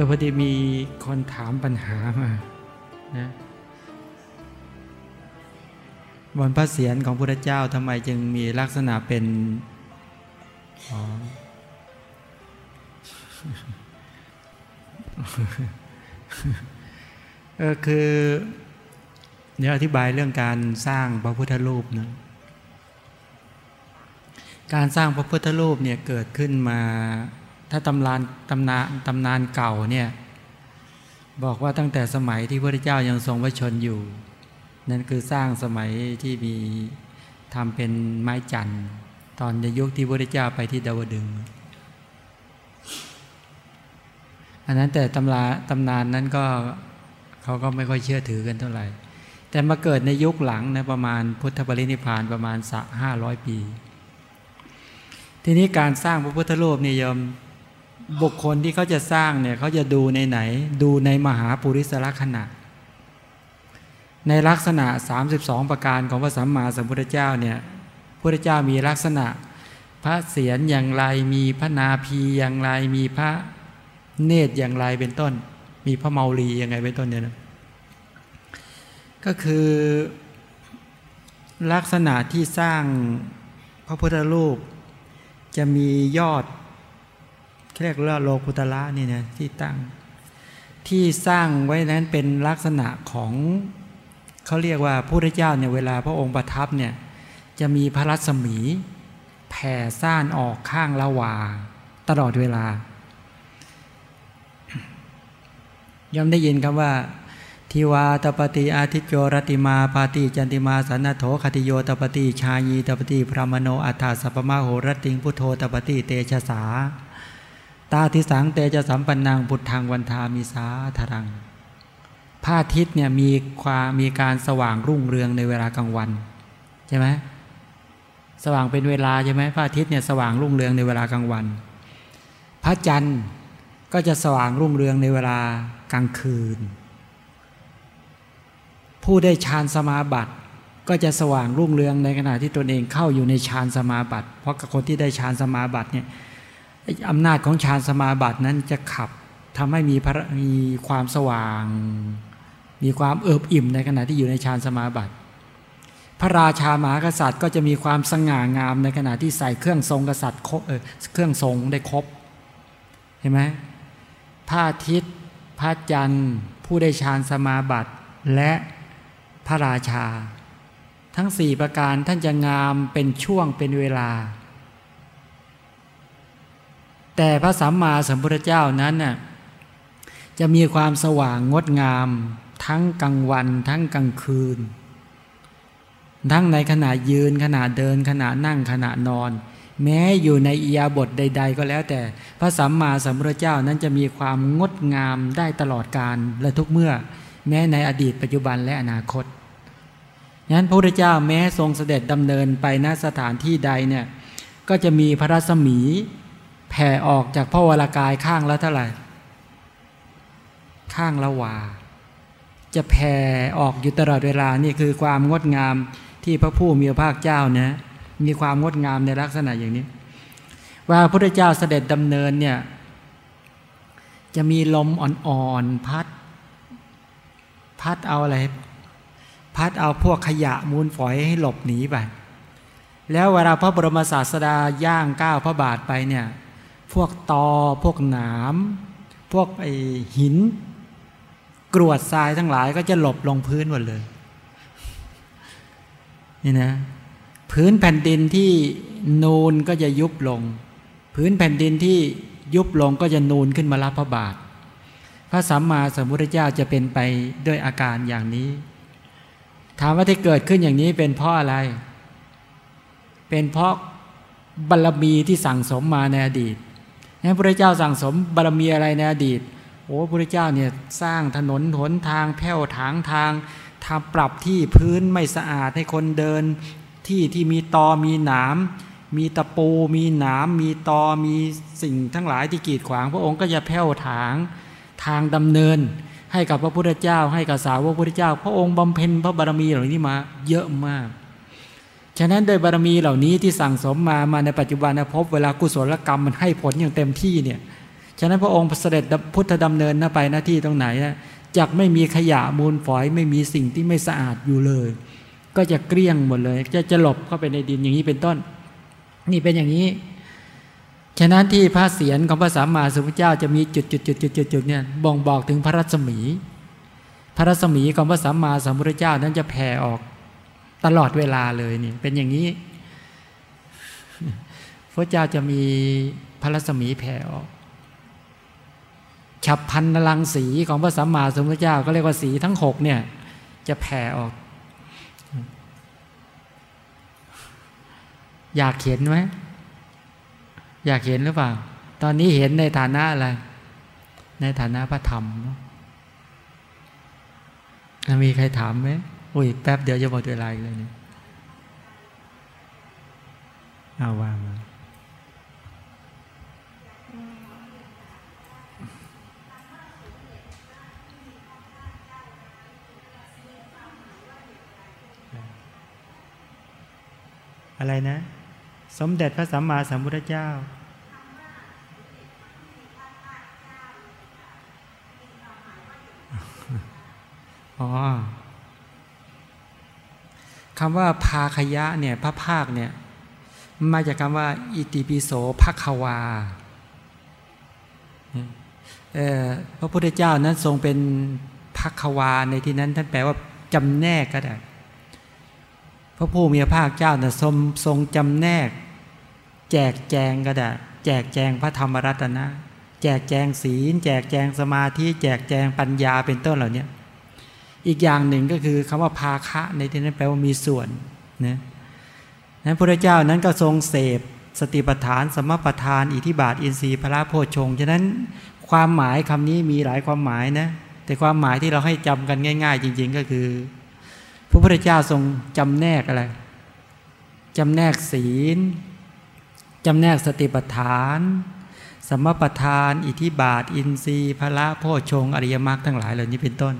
อพอดีมีคนถามปัญหามานะบนพระเศียรของพระเจ้าทำไมจึงมีลักษณะเป็นอ๋อเออคือเดี๋ยวอธิบายเรื่องการสร้างพระพุทธรูปนะการสร้างพระพุทธรูปเนี่ยเกิดขึ้นมา ถ้าตำนานตำนานตำนานเก่าเนี่ยบอกว่าตั้งแต่สมัยที่พระเจ้ายังทรงพระชนอยู่ นั่นคือสร้างสมัยที่มีทำเป็นไม้จันทร์ตอนในยุคที่พระเจ้าไปที่ดาวดึงอันนั้นแต่ตำราตำนานนั้นก็เขาก็ไม่ค่อยเชื่อถือกันเท่าไหร่ แต่มาเกิดในยุคหลังนะประมาณพุทธปรินิพานประมาณสักห้าร้อยปี ทีนี้การสร้างพระพุทธรูปเนี่ยยม บุคคลที่เขาจะสร้างเนี่ยเขาจะดูในไหน ดูในมหาปุริสลักษณะ ในลักษณะ 32 ประการของพระสัมมาสัมพุทธเจ้าเนี่ยพระเจ้ามีลักษณะ พระเสียรอย่างไรมีพระนาภีอย่างไรมีพระเนตรอย่างไรเป็นต้น มีพระเมารียังไงเป็นต้นเนี่ยนะก็คือลักษณะที่สร้างพระพุทธรูป จะมียอด เรียกว่าโลกุตละนี่นะที่ตั้ง ที่สร้างไว้นั้นเป็นลักษณะของเขาเรียกว่าพระพุทธเจ้าเนี่ยเวลาพระองค์ประทับเนี่ยจะมีพระรัศมีแผ่ซ่านออกข้างละวา ตลอดเวลาย่อมได้ยินคำว่าทิวาตปฏิอาทิโยรติมาปาติจันติมาสันนโถคติโยตปฏิชายีตปฏิพระมโนอัฏฐสัพพมาโหรติงพุทโธตปฏิเตชะสา ตาทิสังเตจะสัมปันนางพุทธังวันทามิสาทรังพระอาทิตย์เนี่ยมีความมีการสว่างรุ่งเรืองในเวลากลางวันใช่ไหมสว่างเป็นเวลาใช่ไหมพระอาทิตย์เนี่ยสว่างรุ่งเรืองในเวลากลางวัน พระจันทร์ก็จะสว่างรุ่งเรืองในเวลากลางคืน ผู้ได้ฌานสมาบัติก็จะสว่างรุ่งเรืองในขณะที่ตนเองเข้าอยู่ในฌานสมาบัติ เพราะกับคนที่ได้ฌานสมาบัติเนี่ย อำนาจของฌานสมาบัตินั้นจะขับทำให้มีพระมีความสว่าง มีความเอิบอิ่มในขณะที่อยู่ในฌานสมาบัติ พระราชามหากษัตริย์ก็จะมีความสง่างามในขณะที่ใส่เครื่องทรงกษัตริย์เครื่องทรงได้ครบเห็นไหมพระอาทิตย์พระจันทร์ผู้ได้ฌานสมาบัติและพระราชา ทั้งสี่ประการท่านจะงามเป็นช่วงเป็นเวลา แต่พระสัมมาสัมพุทธเจ้านั้นน่ะจะมีความสว่างงดงาม ทั้งกลางวัน ทั้งกลางคืน ทั้งในขณะยืนขณะเดินขณะนั่งขณะนอน แม้อยู่ในอียาบทใด ๆ ก็แล้วแต่พระสัมมาสัมพุทธเจ้านั้นจะมีความงดงามได้ตลอดการและทุกเมื่อ แม้ในอดีตปัจจุบันและอนาคตนั้นพระพุทธเจ้าแม้ทรงเสด็จดำเนินไปณสถานที่ใดเนี่ยก็จะมีพระรัศมี แผ่ออกจากพระวรากายข้างละเท่าไหร่ ข้างละวา จะแผ่ออกอยู่ตลอดเวลานี่คือความงดงามที่พระผู้มีพระภาคเจ้าเนี่ยมีความงดงามในลักษณะอย่างนี้ ว่าพระพุทธเจ้าเสด็จดำเนินเนี่ยจะมีลมอ่อนๆพัด พัดเอาอะไร พัดเอาพวกขยะมูลฝอยให้หลบหนีไปแล้วเวลาพระบรมศาสดาย่างก้าวพระบาทไปเนี่ย พวกตอพวกหนาม พวกไอหิน กรวดทรายทั้งหลายก็จะหลบลงพื้นหมดเลย นี่นะ พื้นแผ่นดินที่นูนก็จะยุบลง พื้นแผ่นดินที่ยุบลงก็จะนูนขึ้นมารับพระบาท พระสัมมาสัมพุทธเจ้าจะเป็นไปด้วยอาการอย่างนี้ ถามว่าที่เกิดขึ้นอย่างนี้เป็นเพราะอะไร เป็นเพราะบารรมีที่สั่งสมมาในอดีต นั้พระเจ้าสั่งสมบารมีอะไรในอดีต โอ้พระเจ้าเนี่ยสร้างถนนหนทางแผ้วถางทางทำปรับที่พื้นไม่สะอาดให้คนเดิน ที่ที่มีตอมีหนามมีตะปู มีหนามมีตอมีสิ่งทั้งหลายที่กีดขวาง พระองค์ก็จะแผ้วถางทางดำเนิน ให้กับพระพุทธเจ้า ให้กับสาวกพระพุทธเจ้า พระองค์บำเพ็ญพระบารมีเหล่านี้มาเยอะมาก ฉะนั้นโดยบารมีเหล่านี้ที่สั่งสมมามาในปัจจุบันนะพบเวลากุศลกรรมมันให้ผลอย่างเต็มที่เนี่ยฉะนั้นพระองค์เสด็จพุทธดำเนินนะไปหน้าที่ตรงไหนนะจักไม่มีขยะมูลฝอยไม่มีสิ่งที่ไม่สะอาดอยู่เลย ก็จะเกลี้ยงหมดเลย จะจะหลบเข้าไปในดินอย่างนี้เป็นต้น นี่เป็นอย่างนี้ ฉะนั้นที่พระเศียรของพระสัมมาสัมพุทธเจ้าจะมีจุดจุดจุดจุดจุดจุดเนี่ยบ่งบอกถึงพระรัศมี พระรัศมีของพระสัมมาสัมพุทธเจ้านั้นจะแผ่ออก ตลอดเวลาเลยนี่ เป็นอย่างนี้ พระเจ้าจะมีพระรัศมีแผ่ออกฉับพันนลังสีของพระสัมมาสัมพุทธเจ้า ก็เรียกว่าสีทั้งหกเนี่ย จะแผ่ออก อยากเห็นไหมอยากเห็นหรือเปล่า ตอนนี้เห็นในฐานะอะไร ในฐานะพระธรรมมีใครถามไหม โอ้ยแป๊บเดียวจะหมดเวลาอีกเลยเนี่ยเอาว่ามาอะไรนะ สมเด็จพระสัมมาสัมพุทธเจ้าอ๋อ คำว่าภาคยะเนี่ยพระภาคเนี่ยมาจากคำว่า อิติปิโสภควาพระพุทธเจ้านั้นทรงเป็นภควาในที่นั้นท่านแปลว่าจำแนกก็ได้พระผู้มีพระภาคเจ้านะทรงทรงจำแนก แจกแจงก็ได้แจกแจงพระธรรมรัตนะ แจกแจงศีล แจกแจงสมาธิ แจกแจงปัญญาเป็นต้นเหล่านี้ อีกอย่างหนึ่งก็คือคำว่าภาคะในที่นั้นแปลว่ามีส่วนนะนั้นพระเจ้านั้นก็ทรงเสพสติปัฏฐาน สมปัฏฐาน อิทิบาท อินทรีย์พระโพชงฉะนั้นความหมายคำนี้มีหลายความหมายนะแต่ความหมายที่เราให้จำกันง่าย ๆ จริง ๆ ก็คือ พระพุทธเจ้าทรงจำแนกอะไรจำแนกศีลจำแนกสติปัฏฐาน สมปัฏฐาน อิทิบาท อินทรีย์พระโพชงอริยมรรคทั้งหลายเหล่านี้เป็นต้น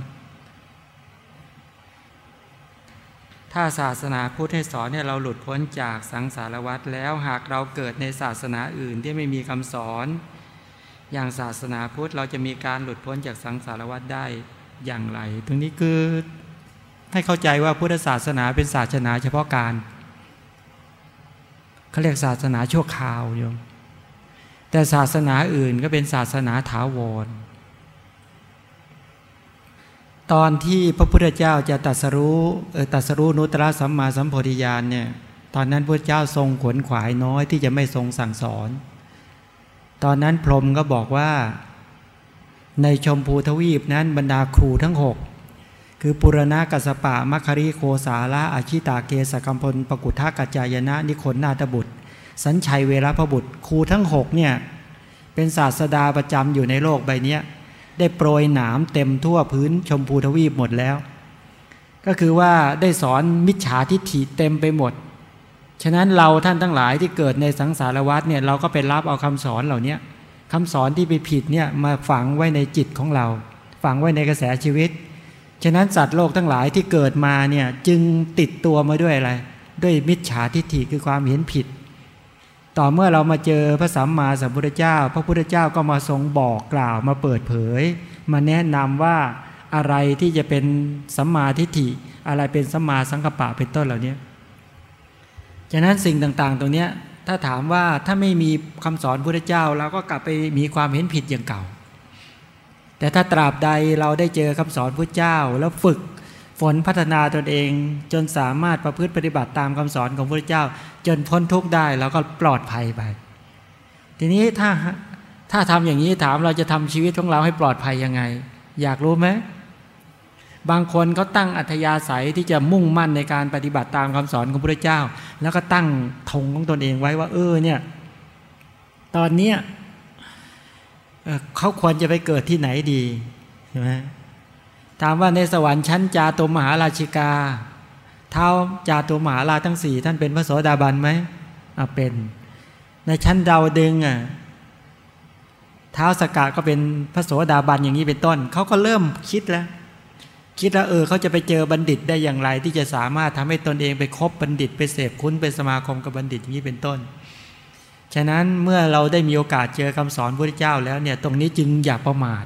ถ้าศาสนาพุทธให้สอนให้เราหลุดพ้นจากสังสารวัฏแล้วหากเราเกิดในศาสนาอื่นที่ไม่มีคำสอน อย่างศาสนาพุทธเราจะมีการหลุดพ้นจากสังสารวัฏได้อย่างไร ตรงนี้คือให้เข้าใจว่าพุทธศาสนาเป็นศาสนาเฉพาะการเขาเรียกศาสนาชั่วคราวโยมแต่ศาสนาอื่นก็เป็นศาสนาถาวร ตอนที่พระพุทธเจ้าจะตัดสรู้ตัดสรู้นุตตะสัมมาสัมโพธิญาณเนี่ย ตอนนั้นพระเจ้าทรงขวนขวายน้อยที่จะไม่ทรงสั่งสอน ตอนนั้นพรหมก็บอกว่า ในชมพูทวีปนั้นบรรดาครูทั้งหกคือปุรณะกัสปะมัคคริโคสาละอาชิตาเกสกัมพลปกุทธากัจจายนะ นิคนนาตบุตร สัญชัยเวรพบุตรครูทั้งหกเนี่ยเป็นศาสดาประจำอยู่ในโลกใบนี้ ได้โปรยหนามเต็มทั่วพื้นชมพูทวีปหมดแล้ว ก็คือว่าได้สอนมิจฉาทิฏฐิเต็มไปหมด ฉะนั้นเราท่านทั้งหลายที่เกิดในสังสารวัฏเนี่ยเราก็ไปรับเอาคำสอนเหล่านี้คำสอนที่ไปผิดเนี่ยมาฝังไว้ในจิตของเรา ฝังไว้ในกระแสชีวิต ฉะนั้นสัตว์โลกทั้งหลายที่เกิดมาเนี่ยจึงติดตัวมาด้วยอะไร ด้วยมิจฉาทิฏฐิคือความเห็นผิด ต่อเมื่อเรามาเจอพระสัมมาสัมพุทธเจ้า พระพุทธเจ้าก็มาทรงบอกกล่าวมาเปิดเผย มาแนะนำว่าอะไรที่จะเป็นสัมมาทิฏฐิ อะไรเป็นสัมมาสังกัปปะเป็นต้นเหล่านี้ฉะนั้นสิ่งต่างๆ ตรงนี้ถ้าถามว่าถ้าไม่มีคำสอนพุทธเจ้าเราก็กลับไปมีความเห็นผิดอย่างเก่า แต่ถ้าตราบใดเราได้เจอคำสอนพระเจ้าแล้วฝึก ฝนพัฒนาตนเอง จนสามารถประพฤติปฏิบัติตามคำสอนของพระเจ้า จนพ้นทุกข์ได้เราก็ปลอดภัยไป ทีนี้ถ้าถ้าทำอย่างนี้ถามเราจะทำชีวิตของเราให้ปลอดภัยยังไง อยากรู้ไหมบางคนเขาตั้งอัธยาศัยที่จะมุ่งมั่นในการปฏิบัติตามคำสอนของพระเจ้า แล้วก็ตั้งธงของตนเองไว้ว่า เออเนี่ยตอนเนี้ยเขาควรจะไปเกิดที่ไหนดีใช่ไหม ถามว่าในสวรรค์ชั้นจาตุมหาราชิกา เท้าจาตุมหาราทั้งสี่ท่านเป็นพระโสดาบันไหมอ่าเป็น ในชั้นดาวดึงอะเท้าสกาก็เป็นพระโสดาบันอย่างนี้เป็นต้นเขาก็เริ่มคิดแล้ว คิดแล้วเออเขาจะไปเจอบัณฑิตได้อย่างไร ที่จะสามารถทำให้ตนเองไปคบบัณฑิต ไปเสพคุ้นไปสมาคมกับบัณฑิตอย่างนี้เป็นต้น ฉะนั้นเมื่อเราได้มีโอกาสเจอคำสอนพระเจ้าแล้วเนี่ยตรงนี้จึงอย่าประมาท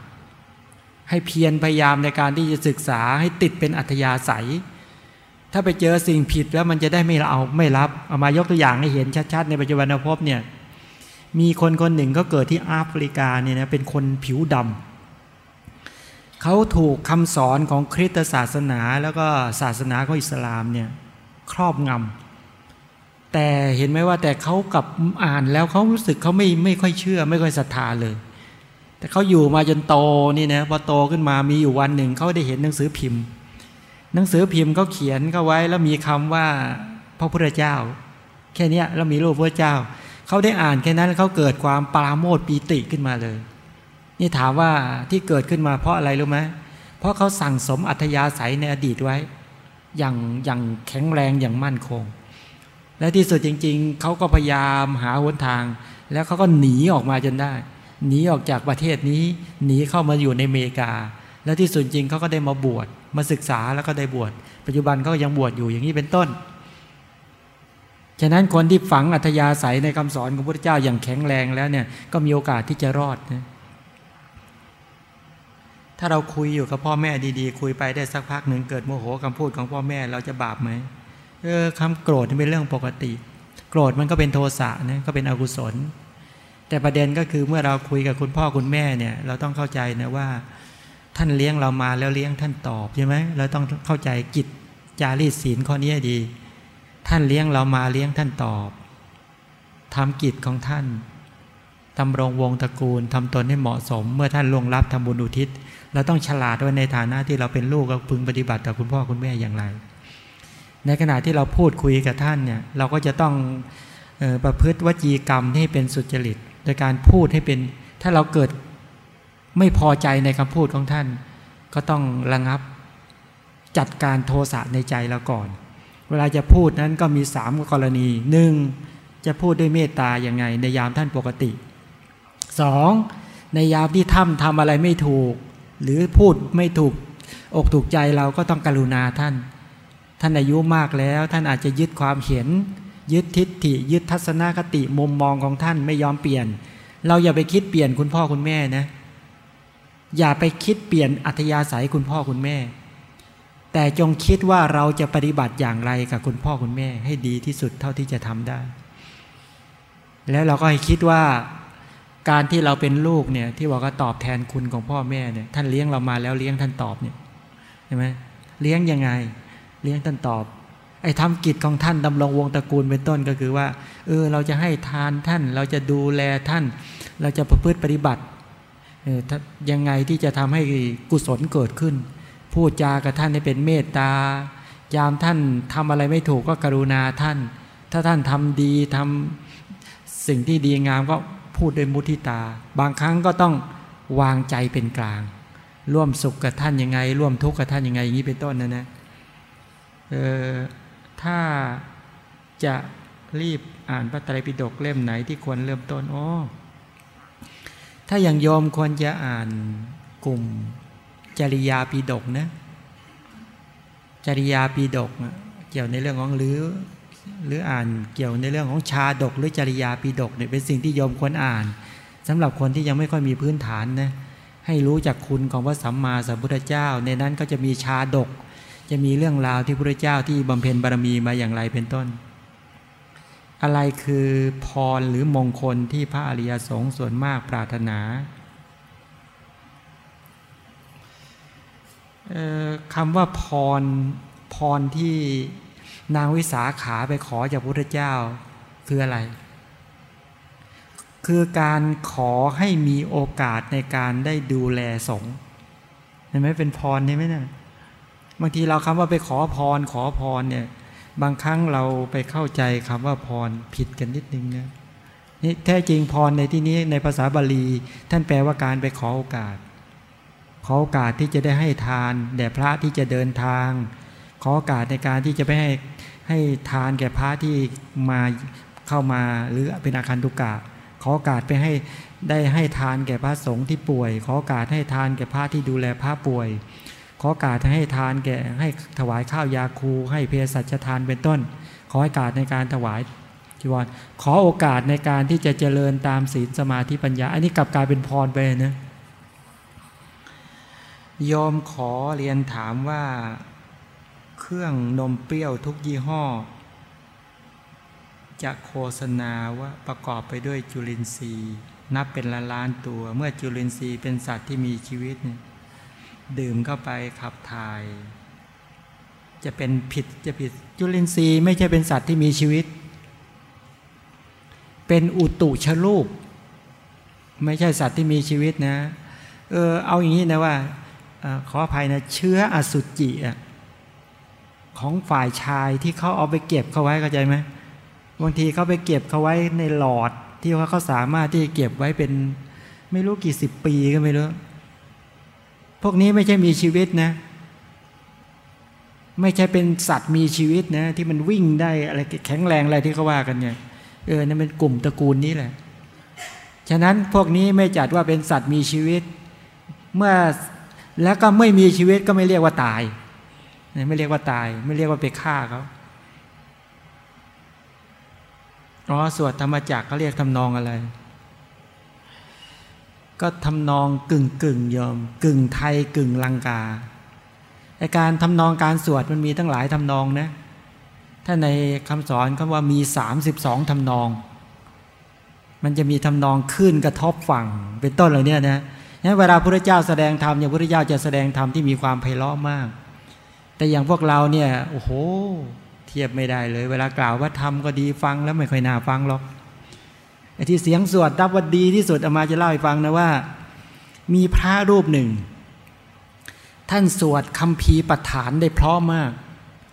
ให้เพียรพยายามในการที่จะศึกษาให้ติดเป็นอัธยาศัย ถ้าไปเจอสิ่งผิดแล้วมันจะได้ไม่เอาไม่รับเอามายกตัวอย่างให้เห็นชัดๆ ในปัจจุบันภพเนี่ยมีคนคนหนึ่งก็เกิดที่แอฟริกาเนี่ยนะเป็นคนผิวดำเขาถูกคำสอนของคริสตศาสนาแล้วก็ศาสนาของอิสลามเนี่ยครอบงำแต่เห็นไหมว่าแต่เขากับอ่านแล้วเขารู้สึกเขาไม่ไม่ค่อยเชื่อ ไม่ค่อยศรัทธาเลย แต่เขาอยู่มาจนโตนี่นะพอโตขึ้นมามีอยู่วันหนึ่งเขาได้เห็นหนังสือพิมพ์ หนังสือพิมพ์เขาเขียนเขาไว้แล้วมีคำว่าพระพุทธเจ้า แค่นี้แล้วมีรูปพระเจ้าเขาได้อ่านแค่นั้นเขาเกิดความปราโมทปีติขึ้นมาเลย นี่ถามว่าที่เกิดขึ้นมาเพราะอะไรรู้ไหมเพราะเขาสั่งสมอัธยาศัยในอดีตไว้ อย่างอย่างแข็งแรงอย่างมั่นคง และที่สุดจริง ๆเขาก็พยายามหาหนทาง แล้วเขาก็หนีออกมาจนได้ หนีออกจากประเทศนี้หนีเข้ามาอยู่ในอเมริกา แล้วที่สุดจริงเขาก็ได้มาบวชมาศึกษาแล้วก็ได้บวชปัจจุบันเขายังบวชอยู่อย่างนี้เป็นต้น ฉะนั้นคนที่ฝังอัธยาศัยในคำสอนของพระเจ้าอย่างแข็งแรงแล้วเนี่ยก็มีโอกาสที่จะรอดนะถ้าเราคุยอยู่กับพ่อแม่ดีๆ คุยไปได้สักพักหนึ่งเกิดโมโหคำพูดของพ่อแม่เราจะบาปไหมเออคำโกรธเป็นเรื่องปกติ โกรธมันก็เป็นโทสะนะก็เป็นอกุศล แต่ประเด็นก็คือเมื่อเราคุยกับคุณพ่อคุณแม่เนี่ย เราต้องเข้าใจนะว่า ท่านเลี้ยงเรามาแล้วเลี้ยงท่านตอบใช่ไหมเราต้องเข้าใจกิจจารีตศีลข้อนี้ดี ท่านเลี้ยงเรามาเลี้ยงท่านตอบทำกิจของท่านทำรงวงตระกูลทำตนให้เหมาะสม เมื่อท่านลงรับทำบุญอุทิศเราต้องฉลาดว่าในฐานะที่เราเป็นลูกเราพึงปฏิบัติต่อคุณพ่อคุณแม่อย่างไร ในขณะที่เราพูดคุยกับท่านเนี่ยเราก็จะต้องประพฤติวจีกรรมให้เป็นสุจริต โดยการพูดให้เป็น ถ้าเราเกิดไม่พอใจในคำพูดของท่าน ก็ต้องระงับจัดการโทสะในใจเราก่อน เวลาจะพูดนั้นก็มีสามกรณีหนึ่งจะพูดด้วยเมตตาอย่างไง ในยามท่านปกติสองในยามที่ท่านทำอะไรไม่ถูก หรือพูดไม่ถูกอกถูกใจเราก็ต้องกรุณาท่าน ท่านอายุมากแล้ว ท่านอาจจะยึดความเห็น ยึดทิฏฐิยึดทัศนคติมุมมองของท่านไม่ยอมเปลี่ยน เราอย่าไปคิดเปลี่ยนคุณพ่อคุณแม่นะ อย่าไปคิดเปลี่ยนอัธยาศัยคุณพ่อคุณแม่ แต่จงคิดว่าเราจะปฏิบัติอย่างไรกับคุณพ่อคุณแม่ ให้ดีที่สุดเท่าที่จะทำได้ แล้วเราก็ให้คิดว่าการที่เราเป็นลูกเนี่ยที่บอกว่าตอบแทนคุณของพ่อแม่เนี่ยท่านเลี้ยงเรามาแล้วเลี้ยงท่านตอบเนี่ยใช่ไหมเลี้ยงยังไง เลี้ยงท่านตอบ ไอ้ทำกิจของท่านดำรงวงตระกูลเป็นต้นก็คือว่าเออเราจะให้ทานท่าน เราจะดูแลท่าน เราจะประพฤติปฏิบัติเออยังไงที่จะทำให้กุศลเกิดขึ้น พูดจากับท่านให้เป็นเมตตายามท่านทำอะไรไม่ถูกก็กรุณาท่าน ถ้าท่านทำดีทำสิ่งที่ดีงามก็พูดด้วยมุทิตา บางครั้งก็ต้องวางใจเป็นกลาง ร่วมสุขกับท่านยังไง ร่วมทุกข์กับท่านยังไงอย่างนี้เป็นต้นนะนะเออ ถ้าจะรีบอ่านพระไตรปิฎกเล่มไหนที่ควรเริ่มต้นโอ๋อถ้าอย่างโยมควรจะอ่านกลุ่มจริยาปีดกนะจริยาปีดกเกี่ยวในเรื่องของหรือ หรืออ่านเกี่ยวในเรื่องของชาดก หรือจริยาปีดกเนี่ยเป็นสิ่งที่โยมควรอ่านสำหรับคนที่ยังไม่ค่อยมีพื้นฐานนะให้รู้จักคุณของพระสัมมาสัมพุทธเจ้า ในนั้นก็จะมีชาดก จะมีเรื่องราวที่พระเจ้าที่บำเพ็ญบารมีมาอย่างไรเป็นต้น อะไรคือพรหรือมงคลที่พระอริยสงฆ์ส่วนมากปรารถนาคำว่าพรพรที่นางวิสาขาไปขอจากพระพุทธเจ้าคืออะไร คือการขอให้มีโอกาสในการได้ดูแลสงฆ์เห็นไหมเป็นพรใช่ไหมเนี่ย บางทีเราคำว่าไปขอพรขอพรเนี่ย บางครั้งเราไปเข้าใจคำว่าพรผิดกันนิดนึงนะนี่แท้จริงพรในที่นี้ในภาษาบาลี ท่านแปลว่าการไปขอโอกาส ขอโอกาสที่จะได้ให้ทานแด่พระที่จะเดินทาง ขอโอกาสในการที่จะไปให้ให้ทานแก่พระที่มาเข้ามาหรือเป็นอาคารตุกะขอโอกาสไปให้ได้ให้ทานแก่พระสงฆ์ที่ป่วย ขอโอกาสให้ทานแก่พระที่ดูแลพระป่วย ขอกาสให้ทานแก่ให้ถวายข้าวยาคู ให้เพศสัจทานเป็นต้น ขอโอกาสในการถวายจีวรขอโอกาสในการที่จะเจริญตามศีลสมาธิปัญญา อันนี้กลับกลายเป็นพรไปนะยอมขอเรียนถามว่าเครื่องนมเปรี้ยวทุกยี่ห้อ จะโฆษณาว่าประกอบไปด้วยจุลินทรีย์ นับเป็นล้านล้านตัว เมื่อจุลินทรีย์เป็นสัตว์ที่มีชีวิตเนี่ย ดื่มเข้าไปขับถ่าย จะเป็นผิดจะผิดจุลินทรีย์ไม่ใช่เป็นสัตว์ที่มีชีวิต เป็นอุตุชลูก ไม่ใช่สัตว์ที่มีชีวิตนะ เออเอาอย่างนี้นะว่าอขออภัยนะเชื้ออสุจิของฝ่ายชายที่เขาเอาไปเก็บเขาไว้เข้าใจไหมบางทีเขาไปเก็บเขาไว้ในหลอดที่ว่าเขาสามารถที่จะเก็บไว้เป็น ไม่รู้กี่สิบปีก็ไม่รู้ พวกนี้ไม่ใช่มีชีวิตนะ ไม่ใช่เป็นสัตว์มีชีวิตนะ ที่มันวิ่งได้อะไรแข็งแรงอะไรที่เขาว่ากันเนี่ยเออนั่นเป็นกลุ่มตระกูลนี้แหละ ฉะนั้นพวกนี้ไม่จัดว่าเป็นสัตว์มีชีวิต เมื่อแล้วก็ไม่มีชีวิตก็ไม่เรียกว่าตายไม่เรียกว่าตาย ไม่เรียกว่าไปฆ่าเขาอ๋อสวดธรรมจักรเขาเรียกทำนองอะไร ก็ทำนองกึ่งกึ่งยอม กึ่งไทยกึ่งลังกาไอการทำนองการสวดมันมีตั้งหลายทำนองนะถ้าในคำสอนเขาว่ามีสามสิบสองทำนอง มันจะมีทำนองขึ้นกระทบฝั่ง เป็นต้นเหล่านี้นะนั้นเวลาพระเจ้าแสดงธรรมอย่างพระเจ้าจะแสดงธรรมที่มีความไพเราะมาก แต่อย่างพวกเราเนี่ยโอ้โห เทียบไม่ได้เลย เวลากล่าวว่าธรรมก็ดีฟังแล้วไม่ค่อยน่าฟังหรอก ไอ้ที่เสียงสวดรับว่าดีที่สุดเอามาจะเล่าให้ฟังนะว่า มีพระรูปหนึ่ง ท่านสวดคำพีปัฏฐานได้เพราะมาก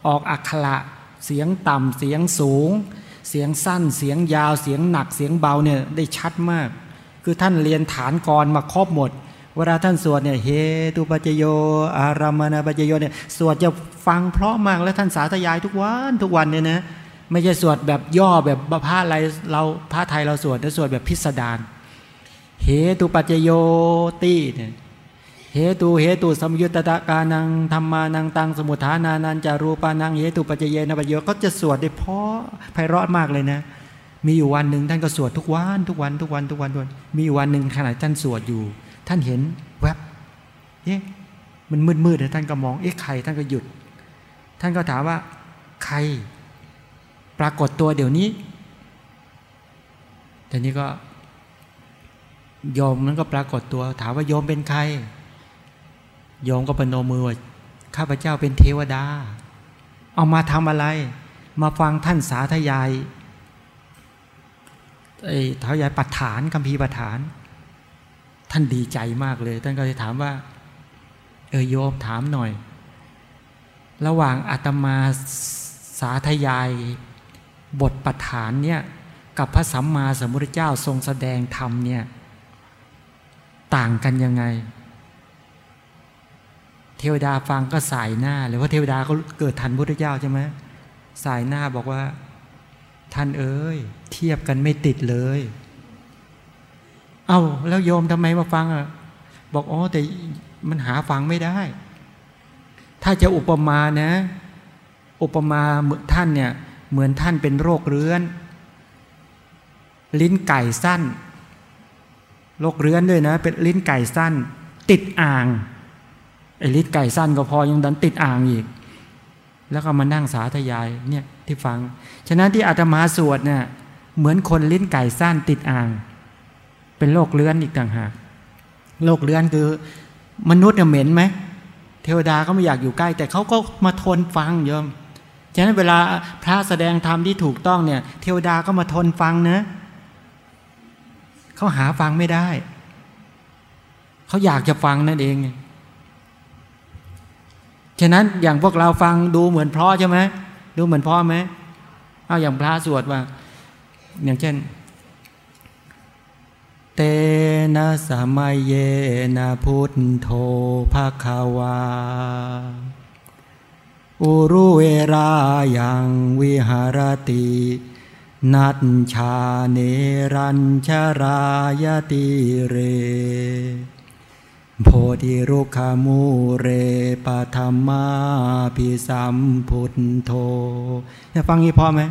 ออกอักขระเสียงต่ำเสียงสูง เสียงสั้นเสียงยาวเสียงหนักเสียงเบาเนี่ยได้ชัดมาก คือท่านเรียนฐานกรมาครบหมดเวลาท่านสวดเนี่ยเฮตุปัจโย อารามณปัจโยเนี่ยสวดจะฟังเพราะมากแล้วท่านสาธยายทุกวันทุกวันเนี่ยนะ ไม่ใช่สวดแบบย่อแบบพระอะไรเราพระไทยเราสวดแต่สวดแบบพิสดารเหตุปัจโยตีเนี่ยเหตุเหตุสมยุตตะกานังธรรมานังตังสมุทฐานานันจารูปานังเหตุปัจเยนปัจโยก็จะสวดได้เพราะไพเราะมากเลยนะ มีอยู่วันหนึ่งท่านก็สวดทุกวันทุกวันทุกวันทุกวันทุกวันมีอยู่วันหนึ่งขณะท่านสวดอยู่ ท่านเห็นแวบเอ๊ะมันมืดมืดท่านก็มองเอ๊ะใครท่านก็หยุด ท่านก็ถามว่าใคร ปรากฏตัวเดี๋ยวนี้แต่นี้ก็ยอมนั้นก็ปรากฏตัว ถามว่าโยมเป็นใครโยมก็ปนมือว่าข้าพเจ้าเป็นเทวดา เอามาทำอะไร มาฟังท่านสาธยายไอ้ท้าวยายปัฏฐานคัมภีร์ปัฏฐาน ท่านดีใจมากเลย ท่านก็เลยถามว่า เออโยมถามหน่อย ระหว่างอาตมาสาธยาย บทปัฏฐานเนี่ยกับพระสัมมาสัมพุทธเจ้าทรงแสดงธรรมเนี่ยต่างกันยังไง เทวดาฟังก็สายหน้าหรือว่าเทวดาก็เกิดทันพุทธเจ้าใช่ไหมสายหน้าบอกว่า ท่านเอ้ย เทียบกันไม่ติดเลย เอา้าแล้วโยมทำไมมาฟังอะบอกอ๋อแต่มันหาฟังไม่ได้ ถ้าจะอุปมานะ อุปมาเหมือนท่านเนี่ย เหมือนท่านเป็นโรคเรื้อน ลิ้นไก่สั้น โรคเรื้อนด้วยนะ เป็นลิ้นไก่สั้น ติดอ่างไอ้ลิ้นไก่สั้นก็พอยังดันติดอ่างอีก แล้วก็มานั่งสาธยายเนี่ยที่ฟัง ฉะนั้นที่อาตมาสวดเนี่ยเหมือนคนลิ้นไก่สั้นติดอ่าง เป็นโรคเลื้อนอีกต่างหากโรคเลื้อนคือ มนุษย์เหม็นไหมเทวดาก็ไม่อยากอยู่ใกล้ แต่เขาก็มาทนฟังโยม ฉะนั้นเวลาพระแสดงธรรมที่ถูกต้องเนี่ย เทวดาก็มาทนฟังนะเขาหาฟังไม่ได้ เขาอยากจะฟังนั่นเอง ฉะนั้นอย่างพวกเราฟังดูเหมือนเพราะใช่ไหมดูเหมือนพ่อไหมเอาอย่างพระสวดว่า อย่างเช่น เตนะสมัยเยนะพุทโธภาคาวา อุรุเวรายังวิหารติ นัตชาเนรัญชรายติเร โพธิรุคามูเรปธรรมาพิสัมพุทโธจะฟังนี้พอไหม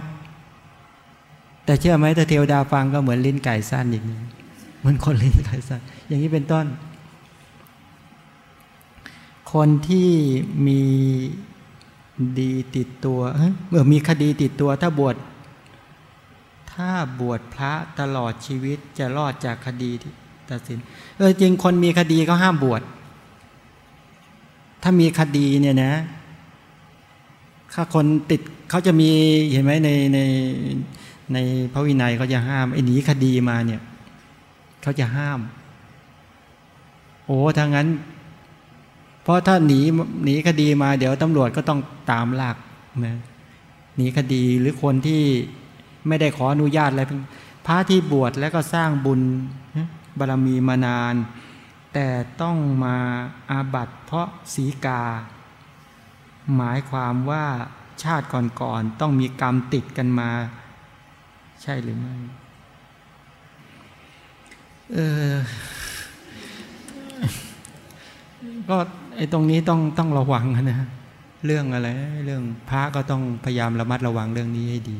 แต่เชื่อไหมถ้าเทวดาฟังก็เหมือนลิ้นไก่สั้นอย่างนี้เหมือนคนลิ้นไก่สั้นอย่างนี้เป็นต้น คนที่มี ดีติดตัวเมื่อมีคดีติดตัวถ้าบวชถ้าบวชพระตลอดชีวิตจะรอดจากคดีที่ตัดสินเออจริงคนมีคดีก็ห้ามบวชถ้ามีคดีเนี่ยนะ ถ้าคนติดเขาจะมีเห็นไหมในในในพระวินัยเขาจะห้ามไอ้หนีคดีมาเนี่ยเขาจะห้าม โอ้ถ้างั้น เพราะถ้าหนีหนีคดีมาเดี๋ยวตำรวจก็ต้องตามลากนะหนีคดีหรือคนที่ไม่ได้ขออนุญาตอะไรพระที่บวชแล้วก็สร้างบุญบารรมีมานาน แต่ต้องมาอาบัตเพราะสีกา หมายความว่าชาติก่อนๆต้องมีกรรมติดกันมา ใช่หรือไม่เออก็ ไอ้ตรงนี้ต้องต้องระวังนะเรื่องอะไร เรื่องพระก็ต้องพยายามระมัดระวังเรื่องนี้ให้ดี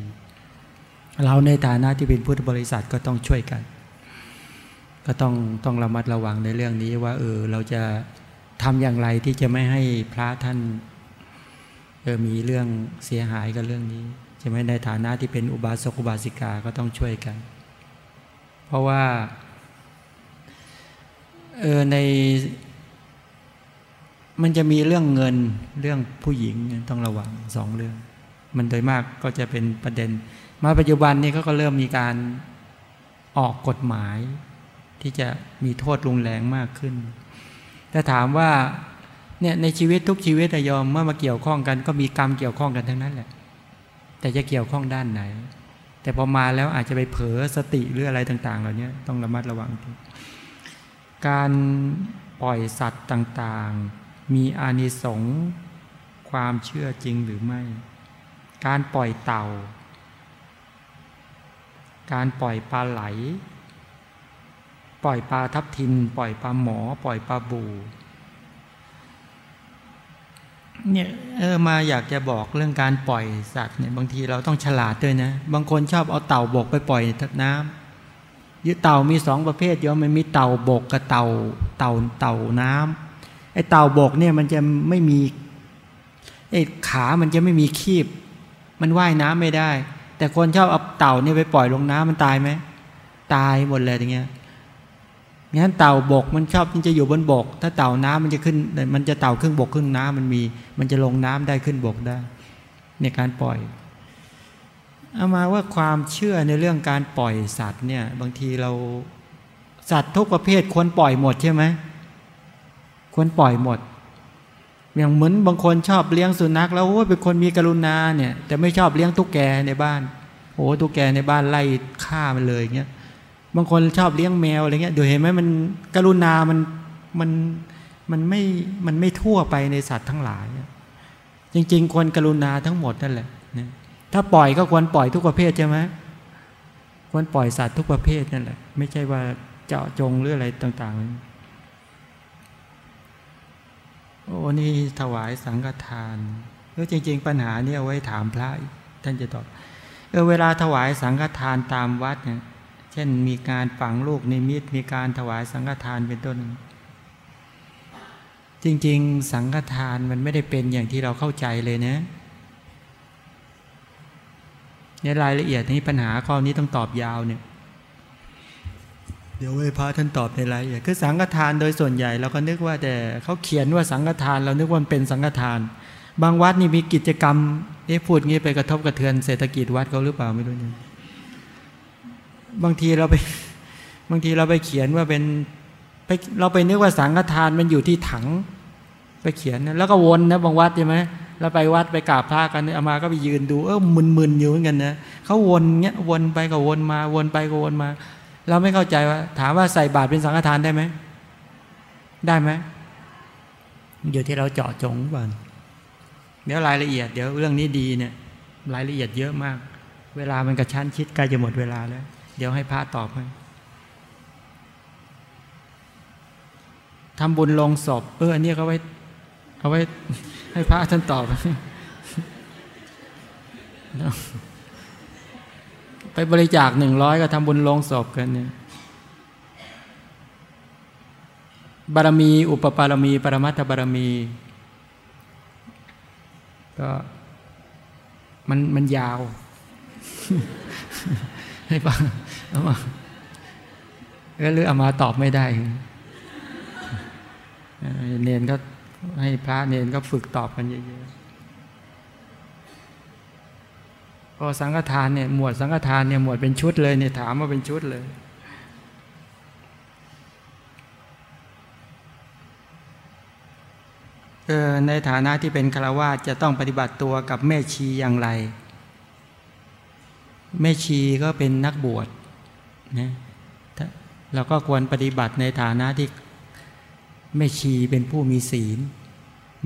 เราในฐานะที่เป็นพุทธบริษัทก็ต้องช่วยกัน ก็ต้องต้องระมัดระวังในเรื่องนี้ว่า เออเราจะทำอย่างไรที่จะไม่ให้พระท่านเออมีเรื่องเสียหายกับเรื่องนี้ใช่ไหมในฐานะที่เป็นอุบาสกอุบาสิกาก็ต้องช่วยกัน เพราะว่าเออใน มันจะมีเรื่องเงินเรื่องผู้หญิงต้องระวังสองเรื่อง มันโดยมากก็จะเป็นประเด็น มาปัจจุบันนี้เขาก็เริ่มมีการออกกฎหมาย ที่จะมีโทษรุนแรงมากขึ้น แต่ถามว่าเนี่ยในชีวิตทุกชีวิตยอมเมื่อมาเกี่ยวข้องกัน ก็มีกรรมเกี่ยวข้องกันทั้งนั้นแหละ แต่จะเกี่ยวข้องด้านไหน แต่พอมาแล้วอาจจะไปเผลอสติหรืออะไรต่างๆ เหล่านี้ต้องระมัดระวัง การปล่อยสัตว์ต่างๆ มีอานิสงส์ความเชื่อจริงหรือไม่ การปล่อยเต่า การปล่อยปลาไหล ปล่อยปลาทับทิมปล่อยปลาหมอ ปล่อยปลาบูเนี่ยเออมาอยากจะบอกเรื่องการปล่อยสัตว์เนี่ยบางทีเราต้องฉลาดด้วยนะ บางคนชอบเอาเต่าบกไปปล่อยน้ำยึดเต่ามีสองประเภทเยอมมันมีเต่าบกกับเต่าเต่าเต่าน้ำ อ้เต่าบกเนี่ยมันจะไม่มีไอ้ขามันจะไม่มีคีบ มันว่ายน้ำไม่ได้ แต่คนชอบเอาเต่าเนี่ยไปปล่อยลงน้ำมันตายไหมตายหมดเลยอย่างเงี้ยงั้นเต่าบกมันชอบมันจะอยู่บนบก ถ้าเต่าน้ำมันจะขึ้น มันจะเต่าครึ่งบกครึ่งน้ำมันมี มันจะลงน้ำได้ขึ้นบกได้ ในการปล่อยเอามาว่าความเชื่อในเรื่องการปล่อยสัตว์เนี่ย บางทีเราสัตว์ทุกประเภทควรปล่อยหมดใช่ไหม ควรปล่อยหมด อย่างเหมือนบางคนชอบเลี้ยงสุนัข แล้วโอ้เป็นคนมีกรุณาเนี่ย แต่ไม่ชอบเลี้ยงตุ๊กแกในบ้านโอ้ตุ๊กแกในบ้านไล่ฆ่ามันเลยเงี้ยบางคนชอบเลี้ยงแมวอะไรเงี้ยเดูเห็นไหมมันกรุณามันมันมันไม่มันไม่ทั่วไปในสัตว์ทั้งหลาย จริง ๆ ควรกรุณาทั้งหมดนั่นแหละถ้าปล่อยก็ควรปล่อยทุกประเภทใช่ไหมควรปล่อยสัตว์ทุกประเภทนั่นแหละ ไม่ใช่ว่าเจาะจงหรืออะไรต่าง ๆ โอ้นี่ถวายสังฆทานเออจริง ๆ ปัญหาเนี้เอาไว้ถามพระท่านจะตอบเออเวลาถวายสังฆทานตามวัดเนี่ยเช่นมีการฝังลูกในมิตรมีการถวายสังฆทานเป็นต้น จริง ๆ สังฆทานมันไม่ได้เป็นอย่างที่เราเข้าใจเลยนะในรายละเอียดนี้ปัญหาข้อนี้ต้องตอบยาวเนี่ย เดี๋ยวไว้พระท่านตอบในรายละเอียดคือสังฆทานโดยส่วนใหญ่เราก็นึกว่าแต่เขาเขียนว่าสังฆทานเรานึกว่าเป็นสังฆทาน บางวัดนี่มีกิจกรรมเอ๊ะพูดงี้ไปกระทบกระเทือนเศรษฐกิจวัดเขาหรือเปล่าไม่รู้เนี่ยบางทีเราไปบางทีเราไปเขียนว่าเป็นไปเราไปนึกว่าสังฆทานมันอยู่ที่ถัง ไปเขียนแล้วก็วนนะบางวัดใช่ไหมเราไปวัดไปกราบพระกันเอามาก็ไปยืนดูเออมึนๆอยู่เหมือนกันนะเขาวนเงี้ยวนไปก็วนมาวนไปก็วนมา เราไม่เข้าใจว่า ถามว่าใส่บาตรเป็นสังฆทานได้ไหม ได้ไหมเดี๋ยวที่เราเจาะจงก่อนเดี๋ยวรายละเอียดเดี๋ยวเรื่องนี้ดีเนี่ย รายละเอียดเยอะมาก เวลามันกระชั้นชิดใกล้จะหมดเวลาแล้ว เดี๋ยวให้พระตอบให้ทำบุญลงศพเอออันนี้เขาไว้เอาไว้ให้พระท่านตอบ ไปบริจาคหนึ่งร้อยก็ทำบุญลงศพกันเนี่ยบารมี อุปปารมี ปรมัตถบารมี ก็มันมันยาว ให้ฟังเอามาก็เลือกเอามาตอบไม่ได้เนนก็ให้พระเนนก็ฝึกตอบกันเยอะๆ พอสังฆทานเนี่ยหมวดสังฆทานเนี่ยหมวดเป็นชุดเลยเนี่ยถามว่าเป็นชุดเลยเออในฐานะที่เป็นฆราวาสจะต้องปฏิบัติตัวกับแม่ชีอย่างไร แม่ชีก็เป็นนักบวชนะเราก็ควรปฏิบัติในฐานะที่แม่ชีเป็นผู้มีศีล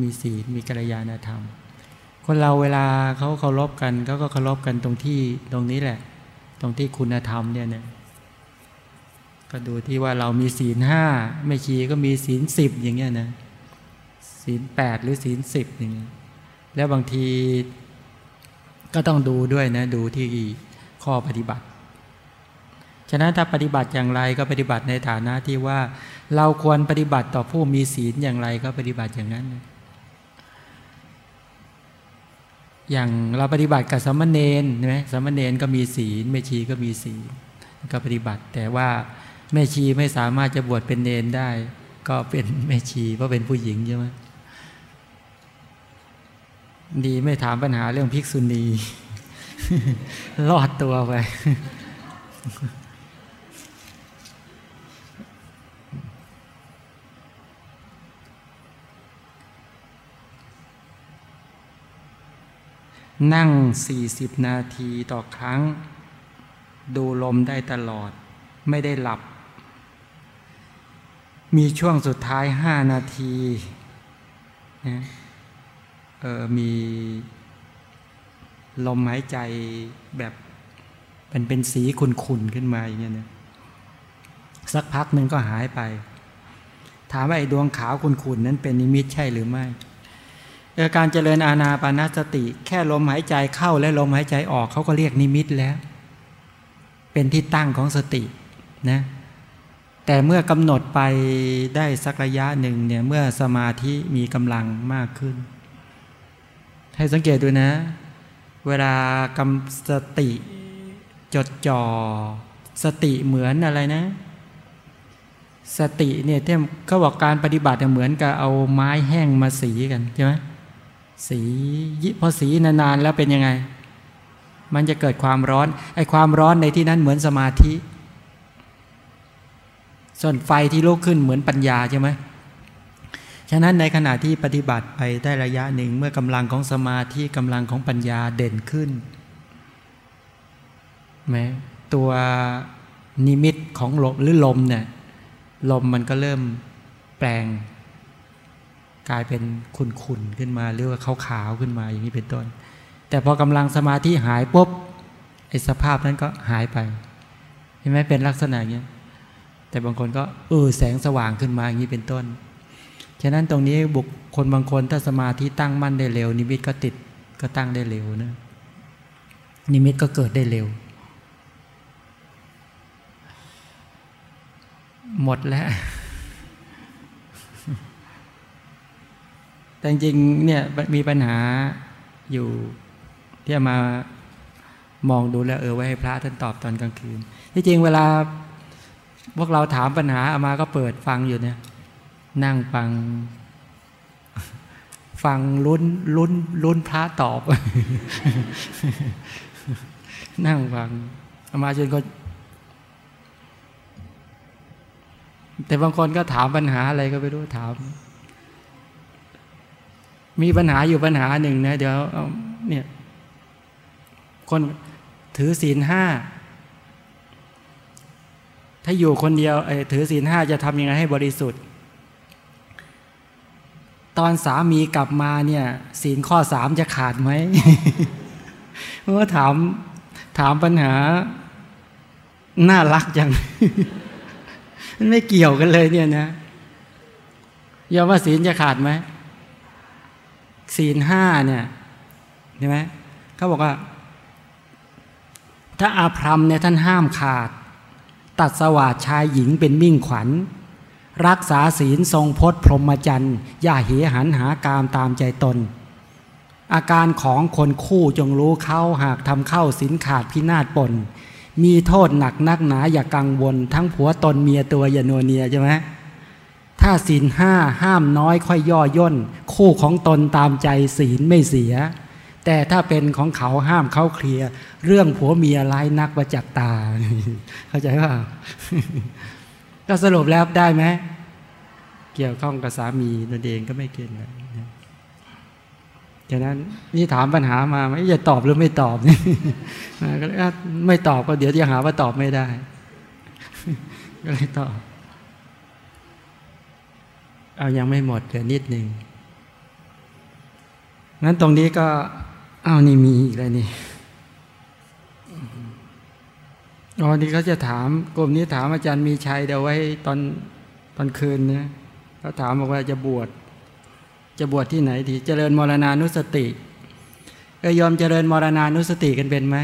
มีศีล มีกัลยาณธรรม คนเราเวลาเขาเคารพกันเขาก็เคารพกันตรงที่ตรงนี้แหละ ตรงที่คุณธรรมเนี่ยเนี่ยก็ดูที่ว่าเรามีศีลห้าแม่ชีก็มีศีลสิบอย่างเงี้ยนะศีลแปดหรือศีลสิบอย่างเงี้ยแล้วบางทีก็ต้องดูด้วยนะดูที่ข้อปฏิบัติ ฉะนั้นถ้าปฏิบัติอย่างไรก็ปฏิบัติในฐานะที่ว่า เราควรปฏิบัติต่อผู้มีศีลอย่างไรก็ปฏิบัติอย่างนั้น อย่างเราปฏิบัติกับสมณเณรใช่ไหมสมณเณรก็มีศีลแม่ชีก็มีศีลก็ปฏิบัติ แต่ว่าแม่ชีไม่สามารถจะบวชเป็นเนนได้ ก็เป็นแม่ชีเพราะเป็นผู้หญิงใช่ไหมดีไม่ถามปัญหาเรื่องภิกษุณี รอดตัวไป นั่ง 40 นาทีต่อครั้ง ดูลมได้ตลอด ไม่ได้หลับ มีช่วงสุดท้าย 5 นาทีนะเออมีลมหายใจแบบเป็นเป็นสีขุ่นๆขึ้นมาอย่างเงี้ยนะสักพักหนึ่งก็หายไป ถามว่าไอ้ดวงขาวขุ่นๆนั้นเป็นนิมิตใช่หรือไม่ การเจริญอาณาปานสติ แค่ลมหายใจเข้าและลมหายใจออกเขาก็เรียกนิมิตแล้ว เป็นที่ตั้งของสตินะแต่เมื่อกำหนดไปได้สักระยะหนึ่งเนี่ยเมื่อสมาธิมีกำลังมากขึ้น ให้สังเกตดูนะ เวลากำสติจดจ่อสติเหมือนอะไรนะ สติเนี่ยที่เขาบอกการปฏิบัติเหมือนกับเอาไม้แห้งมาสีกันใช่ไหม สีพอสีนานๆแล้วเป็นยังไง มันจะเกิดความร้อนไอ้ความร้อนในที่นั้นเหมือนสมาธิ ส่วนไฟที่ลุกขึ้นเหมือนปัญญาใช่ไหมฉะนั้นในขณะที่ปฏิบัติไปได้ระยะหนึ่งเมื่อกำลังของสมาธิกำลังของปัญญาเด่นขึ้นไหมตัวนิมิตของลมหรือลมเนี่ยลมมันก็เริ่มแปลง กลายเป็นขุ่นขึ้นมาหรือว่าขาวๆขึ้นมาอย่างนี้เป็นต้น แต่พอกำลังสมาธิหายปุ๊บไอ้สภาพนั้นก็หายไปเห็นไหมเป็นลักษณะอย่างนี้แต่บางคนก็เออแสงสว่างขึ้นมาอย่างนี้เป็นต้น ฉะนั้นตรงนี้บุคคลบางคนถ้าสมาธิตั้งมั่นได้เร็ว นิมิตก็ติดก็ตั้งได้เร็วนะนิมิตก็เกิดได้เร็ว หมดแล้ว แต่จริงเนี่ยมีปัญหาอยู่ที่มามองดูแล้วเออไว้ให้พระท่านตอบตอนกลางคืน ที่จริงเวลาพวกเราถามปัญหาอามาก็เปิดฟังอยู่เนี่ย นั่งฟัง ฟังลุ้นลุ้นลุ้นพระตอบ นั่งฟังอามาจนก็ แต่บางคนก็ถามปัญหาอะไรก็ไม่รู้ถาม มีปัญหาอยู่ปัญหาหนึ่งนะเดี๋ยวเนี่ยคนถือศีลห้าถ้าอยู่คนเดียวถือศีลห้าจะทำยังไงให้บริสุทธิ์ ตอนสามีกลับมาเนี่ยศีลข้อสามจะขาดไหมเพราะว่าถามถามปัญหา น่ารักจังมันไม่เกี่ยวกันเลยเนี่ยนะยอมว่าศีลจะขาดไหม ศีลห้าเนี่ยใช่ไหมเขาบอกว่า ถ้าอาพรมเนี่ยท่านห้ามขาด ตัดสวาดชายหญิงเป็นมิ่งขวัญ รักษาศีลทรงพจน์พรหมจรรย์อย่าเหหันหากามตามใจตน อาการของคนคู่จงรู้เข้าหากทำเข้าสินขาดพินาศปนมีโทษหนักนักหนาอย่ากังวล ทั้งผัวตนเมียตัวอย่านัวเนียใช่ไหม ถ้าศีลห้าห้ามน้อยค่อยย่อย่น คู่ของตนตามใจศีลไม่เสีย แต่ถ้าเป็นของเขาห้ามเขาเคลียเรื่องผัวเมียร้ายนักประจักตา เข้าใจว่าก็สรุปแล้วได้ไหมเกี่ยวข้องกับสามีนั่นเองก็ไม่เกี่ยวกันฉะนั้นนี่ถามปัญหามาไม่จะตอบหรือไม่ตอบนี่ก็เลยไม่ตอบก็เดี๋ยวจะหาว่าตอบไม่ได้ ก็เลยตอบ เอายังไม่หมดเดี๋ยวนิดหนึ่งงั้นตรงนี้ก็เอานี่มีอีกแล้วนี่อ๋อนี่เขาจะถามกลุ่มนี้ถามอาจารย์มีชัยเดี๋ยวไว้ตอนตอนคืนนี่ยเขาถามบอกว่าจะบวชจะบวชที่ไหนทีเจริญมรณานุสติเอยอมเจริญมรณานุสติกันเป็นไหม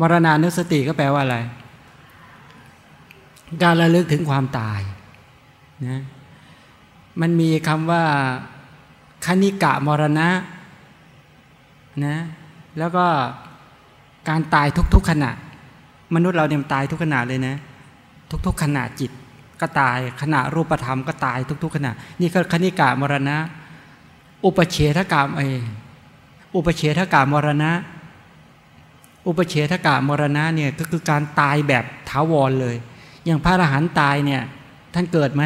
มรณานุสติก็แปลว่าอะไร การระลึกถึงความตาย นะมันมีคำว่าคณิกะมรณะนะแล้วก็การตายทุกๆขณะ มนุษย์เราเนี่ยตายทุกขณะเลยนะทุกๆขณะจิตก็ตายขณะรูปธรรมก็ตายทุก ๆ ขณะ นี่ก็คณิกามรณะ อุปเฉทกามเออุปเฉทกามมรณะ อุปเฉทกามรณะเนี่ยก็คือการตายแบบถาวรเลย อย่างพระอรหันต์ตายเนี่ยท่านเกิดไหม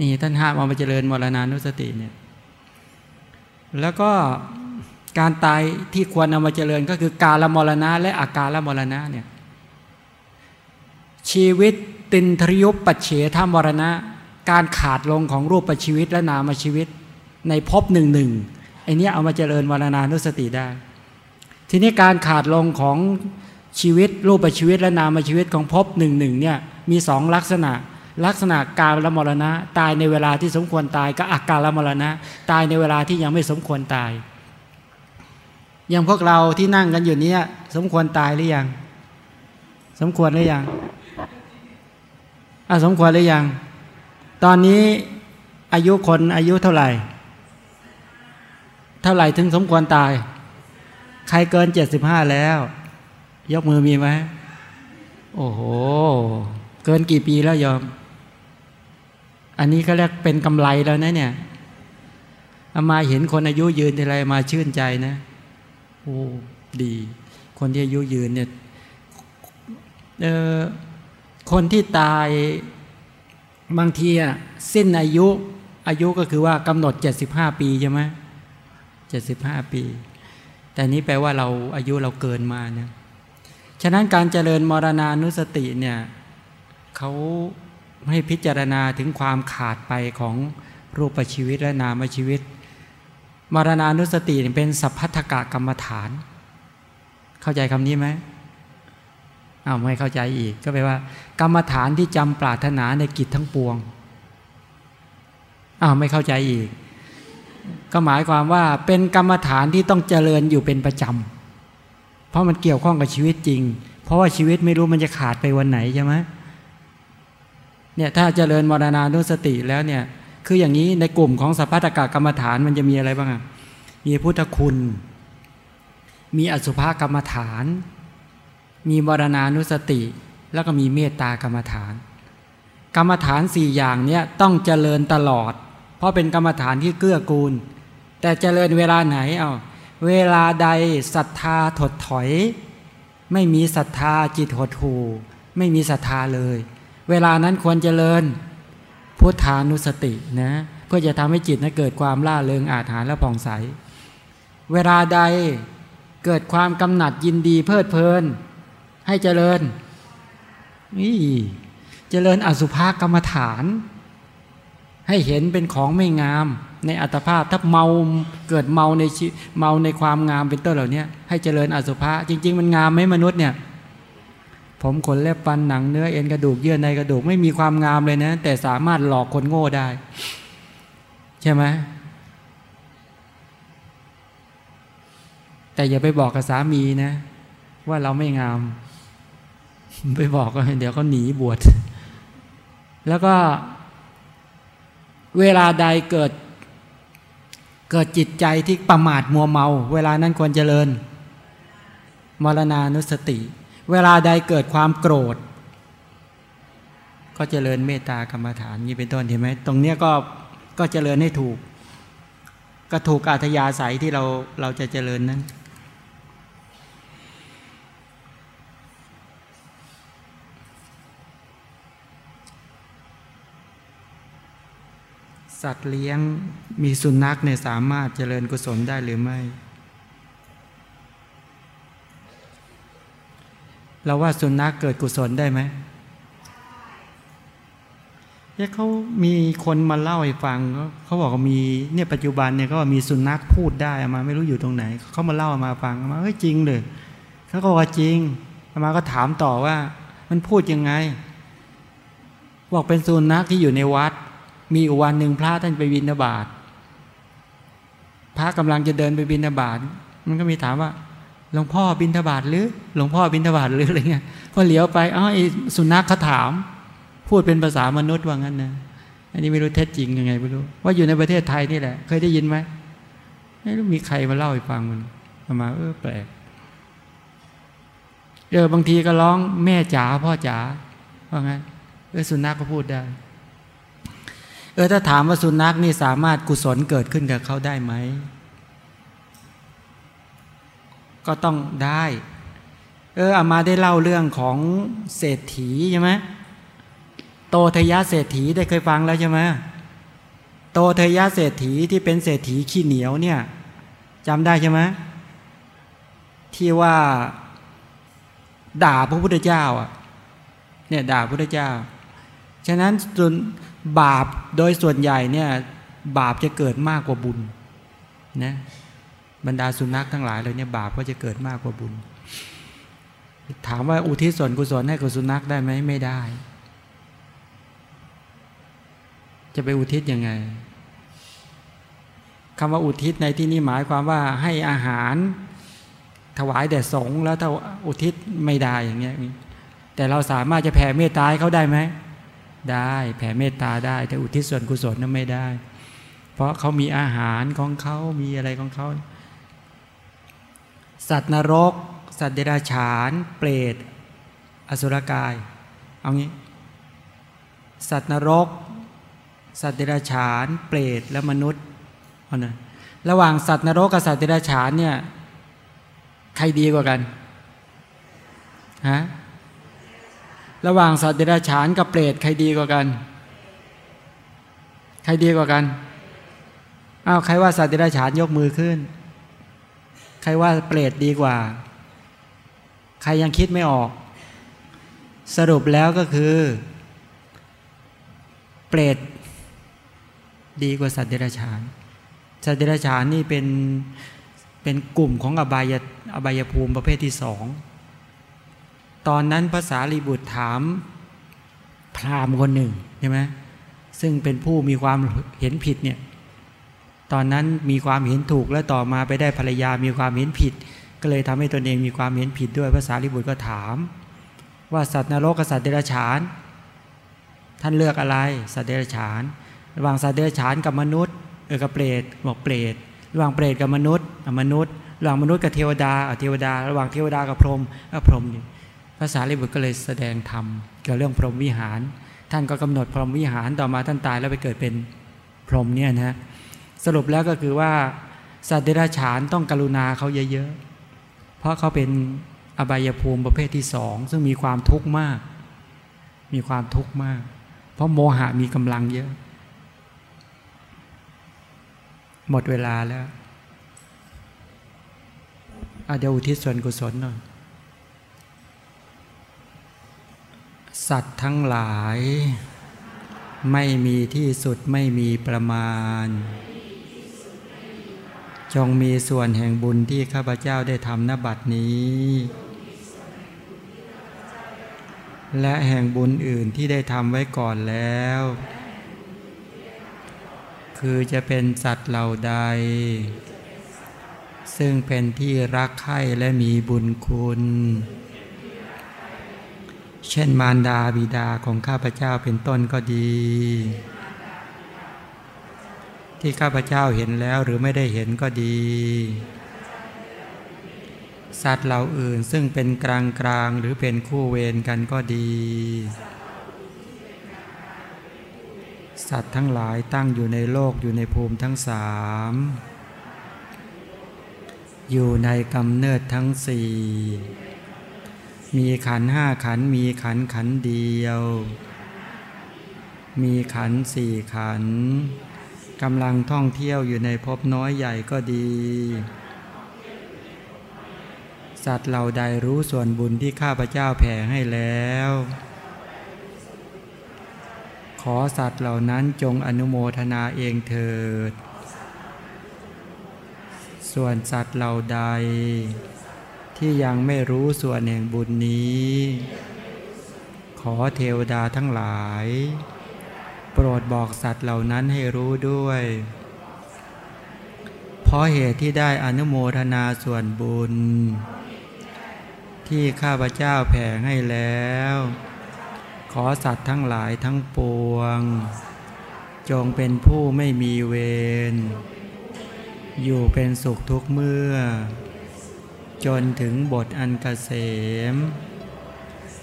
นี่ท่านห้ามเอามาเจริญมรณานุสติเนี่ยแล้วก็การตายที่ควรเอามาเจริญก็คือกาลมรณะ และอาการละมรณะเนี่ยชีวิตตินทริยุปปัจเฉทามรณะ การขาดลงของรูปปัจชีวิตและนามชีวิต ในภพหนึ่งหนึ่งไอเนี้ยเอามาเจริญวรณานุสติได้ ทีนี้การขาดลงของชีวิตรูปปัจชีวิตและนามชีวิตของภพหนึ่งหนึ่งเนี่ยมีสองลักษณะ ลักษณะการละมรณะ ตายในเวลาที่สมควรตายก็อาการละมรณะ ตายในเวลาที่ยังไม่สมควรตาย อย่างพวกเราที่นั่งกันอยู่นี้สมควรตายหรือยัง สมควรหรือยังอาสมควรหรือยัง ตอนนี้อายุคนอายุเท่าไหร่ เท่าไหร่ถึงสมควรตาย ใครเกินเจ็ดสิบห้าแล้ว ยกมือมีไหมโอ้โห เกินกี่ปีแล้วยอม อันนี้ก็เรียกเป็นกำไรแล้วนะเนี่ยอามาเห็นคนอายุยืนทีไรมาชื่นใจนะโอ้ดี คนที่อายุยืนเนี่ยเออคนที่ตายบางทีอะสิ้นอายุอายุก็คือว่ากำหนด 75 ปีใช่ไหมเจ็ดสิบห้าปี แต่นี้แปลว่าเราอายุเราเกินมาเนี่ยฉะนั้นการเจริญมรณานุสติเนี่ยเขา ให้พิจารณาถึงความขาดไปของรูปชีวิตและนามชีวิต มรณานุสติเป็นสัพพัทธกะกรรมฐาน เข้าใจคำนี้ไหมอ้าวไม่เข้าใจอีกก็แปลว่า กรรมฐานที่จำปรารถนาในกิจทั้งปวงอ้าวไม่เข้าใจอีก ก็หมายความว่าเป็นกรรมฐานที่ต้องเจริญอยู่เป็นประจำเพราะมันเกี่ยวข้องกับชีวิตจริง เพราะว่าชีวิตไม่รู้มันจะขาดไปวันไหนใช่ไหม เนี่ยถ้าเจริญมรณานุสติแล้วเนี่ยคืออย่างนี้ในกลุ่มของสัพพะตกะกรรมฐานมันจะมีอะไรบ้างมีพุทธคุณ มีอสุภกรรมฐาน มีมรณานุสติ แล้วก็มีเมตตากรรมฐาน กรรมฐานสี่อย่างเนี้ยต้องเจริญตลอด เพราะเป็นกรรมฐานที่เกื้อกูล แต่เจริญเวลาไหนเอาเวลาใดศรัทธาถดถอย ไม่มีศรัทธาจิตหดหูไม่มีศรัทธาเลย เวลานั้นควรเจริญพุทธานุสตินะเพื่อจะทำให้จิตนั้นเกิดความล่าเริงอาถรรพ์และผ่องใส เวลาใดเกิดความกำหนัดยินดีเพลิดเพลิน ให้เจริญนี่เจริญอสุภกรรมฐาน ให้เห็นเป็นของไม่งามในอัตภาพถ้าเมาเกิดเมาในเมาในความงามเป็นต้นเหล่านี้ให้เจริญอสุภะจริง ๆ มันงามไหมมนุษย์เนี่ย ผมขนเล็บฟันหนังเนื้อเอ็นกระดูกเยื่อในกระดูกไม่มีความงามเลยนะ แต่สามารถหลอกคนโง่ได้ ใช่ไหมแต่อย่าไปบอกกับสามีนะ ว่าเราไม่งาม ไปบอกก็เดี๋ยวก็หนีบวชแล้วก็ เวลาใดเกิด เกิดจิตใจที่ประมาทมัวเมา เวลานั้นควรเจริญ มรณานุสติ เวลาใดเกิดความโกรธ ก็เจริญเมตตากรรมฐานนี้เป็นต้นเห็นไหมตรงเนี้ยก็ก็เจริญให้ถูก ก็ถูกอัธยาศัยที่เราเราจะเจริญนั้นสัตว์เลี้ยงมีสุนัขเนี่ยสามารถเจริญกุศลได้หรือไม่ เราว่าสุนัขเกิดกุศลได้ไหมเนี่ยเขามีคนมาเล่าให้ฟังเขาบอกว่ามีเนี่ยปัจจุบันเนี่ยเขาว่ามีสุนัขพูดได้มาไม่รู้อยู่ตรงไหนเขามาเล่ามาฟังมาเฮ้ยจริงเลยเขาก็ว่าจริงมาก็ถามต่อว่า มันพูดยังไง บอกเป็นสุนัขที่อยู่ในวัด มีวันหนึ่งพระท่านไปบินบาตพระกำลังจะเดินไปบินบาตมันก็มีถามว่า หลวงพ่อบินทบาทหรือ หลวงพ่อบินทบาทหรืออะไรเงี้ยพอเหลียวไปอ๋อไอสุนัขเขาถาม พูดเป็นภาษามนุษย์ว่างั้นนะอันนี้ไม่รู้เท็จจริงยังไงไม่รู้ ว่าอยู่ในประเทศไทยนี่แหละ เคยได้ยินไหมไม่รู้มีใครมาเล่าให้ฟังมันมาเออแปลกเออบางทีก็ร้องแม่จ๋าพ่อจ๋าว่างั้นเออสุนัขก็พูดได้ เออถ้าถามว่าสุนัขนี่สามารถกุศลเกิดขึ้นกับเขาได้ไหม ก็ต้องได้ เอออามาได้เล่าเรื่องของเศรษฐีใช่ไหมโตทยะเศรษฐีได้เคยฟังแล้วใช่ไหมโตเทยะเศรษฐีที่เป็นเศรษฐีขี้เหนียวเนี่ยจำได้ใช่ไหมที่ว่าด่าพระพุทธเจ้าอะเนี่ยด่าพระพุทธเจ้า ฉะนั้นจนบาปโดยส่วนใหญ่เนี่ยบาปจะเกิดมากกว่าบุญนะ บรรดาสุนัขทั้งหลายเลยเนี่ยบาปก็จะเกิดมากกว่าบุญ ถามว่าอุทิศส่วนกุศลให้กับสุนัขได้ไหมไม่ได้ จะไปอุทิศยังไงคำว่าอุทิศในที่นี้หมายความว่าให้อาหารถวายแด่สงฆ์แล้วถ้าอุทิศไม่ได้อย่างเงี้ยแต่เราสามารถจะแผ่เมตตาให้เขาได้ไหมได้แผ่เมตตาได้ แต่อุทิศส่วนกุศลนั้นไม่ได้ เพราะเขามีอาหารของเขามีอะไรของเขา สัตว์นรก สัตว์เดรัจฉาน เปรต อสุรกาย เอางี้ สัตว์นรก สัตว์เดรัจฉาน เปรต และมนุษย์เอานะระหว่างสัตว์นรกกับสัตว์เดรัจฉานเนี่ย ใครดีกว่ากัน ฮะ ระหว่างสัตว์เดรัจฉานกับเปรต ใครดีกว่ากัน ใครดีกว่ากัน อ้าว ใครว่าสัตว์เดรัจฉานยกมือขึ้น ใครว่าเปรตดีกว่า ใครยังคิดไม่ออก สรุปแล้วก็คือ เปรตดีกว่าสัตว์เดรัจฉาน สัตว์เดรัจฉานนี่เป็นเป็นกลุ่มของอบายอบายภูมิประเภทที่สอง ตอนนั้นภาษาลีบุตรถามพราหมณ์คนหนึ่งใช่ไหมซึ่งเป็นผู้มีความเห็นผิดเนี่ย ตอนนั้นมีความเห็นถูกแล้วต่อมาไปได้ภรรยามีความเห็นผิด ก็เลยทำให้ตนเองมีความเห็นผิดด้วยภาษาลีบุตรก็ถาม ว่าสัตว์นรกกับสัตว์เดรัจฉาน ท่านเลือกอะไรสัตว์เดรัจฉาน ระหว่างสัตว์เดรัจฉานกับมนุษย์เออกับเปรตบอกเปรตระหว่างเปรตกับมนุษย์มนุษย์ระหว่างมนุษย์กับเทวดาเทวดา ระหว่างเทวดากับพรหมก็พรหมนี่ภาษาลิบุตรก็เลยแสดงธรรมเกี่ยวเรื่องพรหมวิหาร ท่านก็กำหนดพรหมวิหารต่อมาท่านตายแล้วไปเกิดเป็นพรหมเนี่ยนะ สรุปแล้วก็คือว่าสัตว์เดรัจฉานต้องกรุณาเขาเยอะๆ เพราะเขาเป็นอบายภูมิประเภทที่สองซึ่งมีความทุกข์มาก มีความทุกข์มาก เพราะโมหะมีกำลังเยอะ หมดเวลาแล้วอาเดี๋ยวอุทิศส่วนกุศลหน่อย สัตว์ทั้งหลาย ไม่มีที่สุดไม่มีประมาณ จงมีส่วนแห่งบุญที่ข้าพเจ้าได้ทำนบัดนี้ และแห่งบุญอื่นที่ได้ทำไว้ก่อนแล้ว คือจะเป็นสัตว์เหล่าใด ซึ่งเป็นที่รักใคร่และมีบุญคุณ เช่นมารดาบิดาของข้าพเจ้าเป็นต้นก็ดี ที่ข้าพเจ้าเห็นแล้วหรือไม่ได้เห็นก็ดี สัตว์เหล่าอื่นซึ่งเป็นกลางกลางหรือเป็นคู่เวรกันก็ดี สัตว์ทั้งหลายตั้งอยู่ในโลกอยู่ในภูมิทั้งสามอยู่ในกำเนิดทั้งสี่มีขันห้าขันมีขันขันเดียว มีขันสี่ขัน กำลังท่องเที่ยวอยู่ในภพน้อยใหญ่ก็ดี สัตว์เหล่าใดรู้ส่วนบุญที่ข้าพเจ้าแผ่ให้แล้ว ขอสัตว์เหล่านั้นจงอนุโมทนาเองเถิด ส่วนสัตว์เหล่าใด ที่ยังไม่รู้ส่วนแห่งบุญนี้ ขอเทวดาทั้งหลาย โปรดบอกสัตว์เหล่านั้นให้รู้ด้วย เพราะเหตุที่ได้อนุโมทนาส่วนบุญ ที่ข้าพเจ้าแผ่ให้แล้ว ขอสัตว์ทั้งหลายทั้งปวง จงเป็นผู้ไม่มีเวร อยู่เป็นสุขทุกเมื่อ จนถึงบทอันกเกษม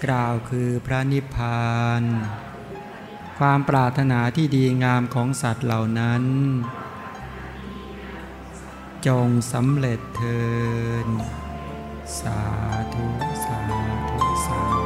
กล่าวคือพระนิพพาน ความปรารถนาที่ดีงามของสัตว์เหล่านั้น จงสำเร็จเทินสาธุ สาธุ สาธุ